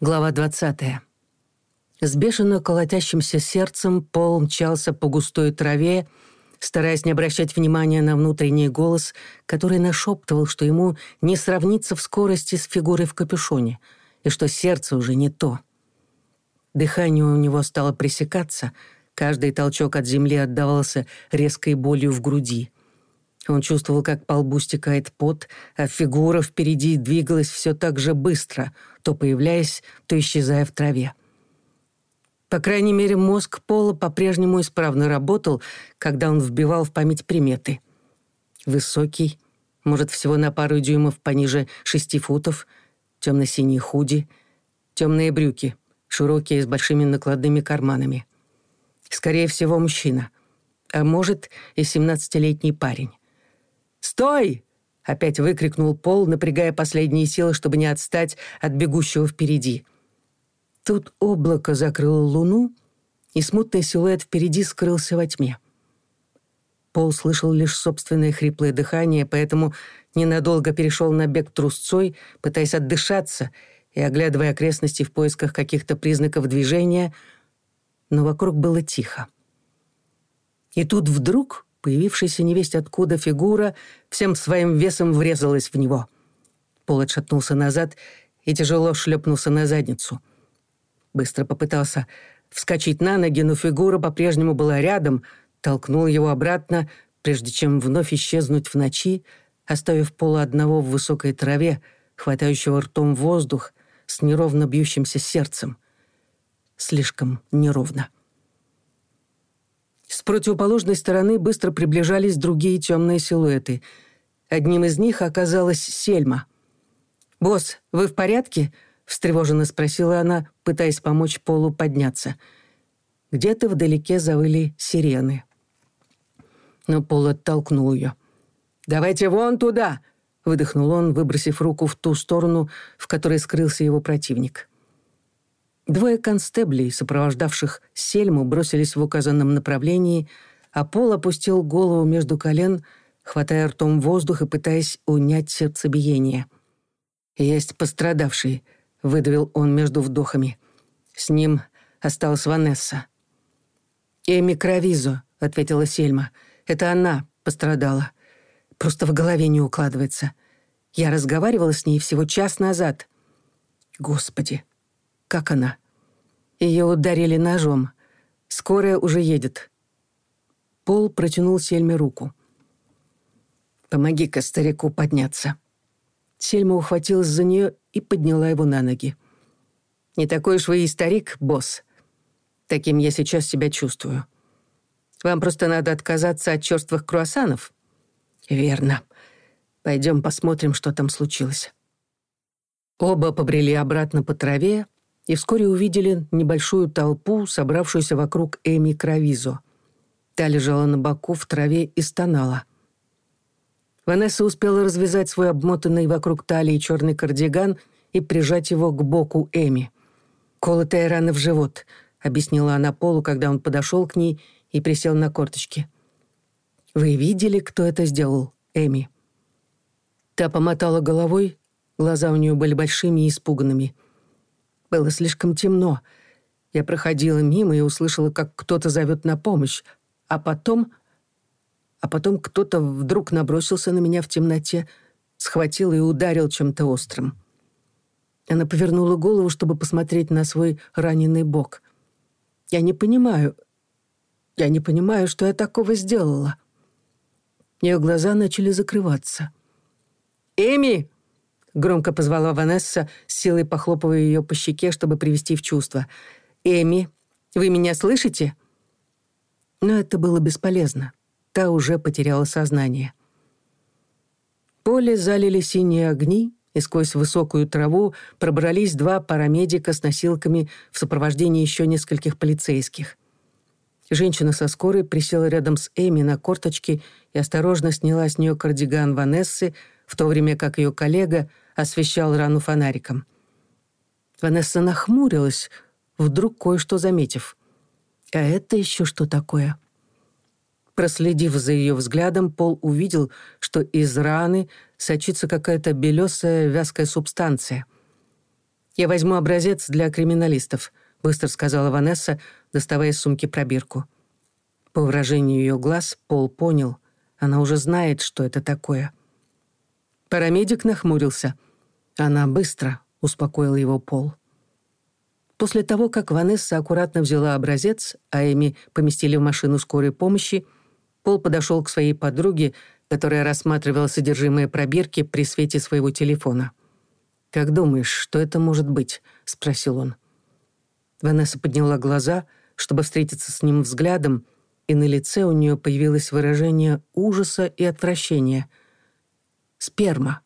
Глава 20. С бешено колотящимся сердцем Пол мчался по густой траве, стараясь не обращать внимания на внутренний голос, который нашептывал, что ему не сравнится в скорости с фигурой в капюшоне, и что сердце уже не то. Дыхание у него стало пресекаться, каждый толчок от земли отдавался Он чувствовал, как по лбу стекает пот, а фигура впереди двигалась все так же быстро, то появляясь, то исчезая в траве. По крайней мере, мозг Пола по-прежнему исправно работал, когда он вбивал в память приметы. Высокий, может, всего на пару дюймов пониже шести футов, темно-синий худи, темные брюки, широкие с большими накладными карманами. Скорее всего, мужчина, а может и семнадцатилетний парень. «Стой!» — опять выкрикнул Пол, напрягая последние силы, чтобы не отстать от бегущего впереди. Тут облако закрыло луну, и смутный силуэт впереди скрылся во тьме. Пол слышал лишь собственное хриплое дыхание, поэтому ненадолго перешел на бег трусцой, пытаясь отдышаться и оглядывая окрестности в поисках каких-то признаков движения, но вокруг было тихо. И тут вдруг Появившаяся невесть откуда фигура всем своим весом врезалась в него. Пол отшатнулся назад и тяжело шлепнулся на задницу. Быстро попытался вскочить на ноги, но фигура по-прежнему была рядом, толкнул его обратно, прежде чем вновь исчезнуть в ночи, оставив Пола одного в высокой траве, хватающего ртом воздух с неровно бьющимся сердцем. Слишком неровно. С противоположной стороны быстро приближались другие темные силуэты. Одним из них оказалась Сельма. «Босс, вы в порядке?» — встревоженно спросила она, пытаясь помочь Полу подняться. Где-то вдалеке завыли сирены. Но Пол оттолкнул ее. «Давайте вон туда!» — выдохнул он, выбросив руку в ту сторону, в которой скрылся его противник. Двое констеблей, сопровождавших Сельму, бросились в указанном направлении, а Пол опустил голову между колен, хватая ртом воздух и пытаясь унять сердцебиение. «Есть пострадавший», — выдавил он между вдохами. С ним осталась Ванесса. «Эми Кровизо», — ответила Сельма. «Это она пострадала. Просто в голове не укладывается. Я разговаривала с ней всего час назад». «Господи, как она? Ее ударили ножом. Скорая уже едет. Пол протянул Сельме руку. «Помоги-ка старику подняться». Сельма ухватилась за нее и подняла его на ноги. «Не такой уж вы и старик, босс. Таким я сейчас себя чувствую. Вам просто надо отказаться от черствых круассанов?» «Верно. Пойдем посмотрим, что там случилось». Оба побрели обратно по траве, и И вскоре увидели небольшую толпу, собравшуюся вокруг Эми Кровизо. Та лежала на боку в траве и стонала. Ванесса успела развязать свой обмотанный вокруг талии черный кардиган и прижать его к боку Эми. «Колотая рана в живот», — объяснила она Полу, когда он подошел к ней и присел на корточки. «Вы видели, кто это сделал, Эми?» Та помотала головой, глаза у нее были большими и испуганными — было слишком темно. Я проходила мимо и услышала, как кто-то зовет на помощь. А потом... А потом кто-то вдруг набросился на меня в темноте, схватил и ударил чем-то острым. Она повернула голову, чтобы посмотреть на свой раненый бок. «Я не понимаю. Я не понимаю, что я такого сделала». Ее глаза начали закрываться. «Эми!» Громко позвала Ванесса, с силой похлопывая ее по щеке, чтобы привести в чувство. «Эми, вы меня слышите?» Но это было бесполезно. Та уже потеряла сознание. Поле залили синие огни, и сквозь высокую траву пробрались два парамедика с носилками в сопровождении еще нескольких полицейских. Женщина со скорой присела рядом с Эми на корточки и осторожно сняла с нее кардиган Ванессы, в то время как ее коллега освещал рану фонариком. Ванесса нахмурилась, вдруг кое-что заметив. «А это еще что такое?» Проследив за ее взглядом, Пол увидел, что из раны сочится какая-то белесая вязкая субстанция. «Я возьму образец для криминалистов», — быстро сказала Ванесса, доставая из сумки пробирку. По выражению ее глаз Пол понял, она уже Парамедик нахмурился. Она быстро успокоила его пол. После того, как Ванесса аккуратно взяла образец, а Эми поместили в машину скорой помощи, Пол подошел к своей подруге, которая рассматривала содержимое пробирки при свете своего телефона. «Как думаешь, что это может быть?» — спросил он. Ванесса подняла глаза, чтобы встретиться с ним взглядом, и на лице у нее появилось выражение ужаса и отвращения —«Сперма»,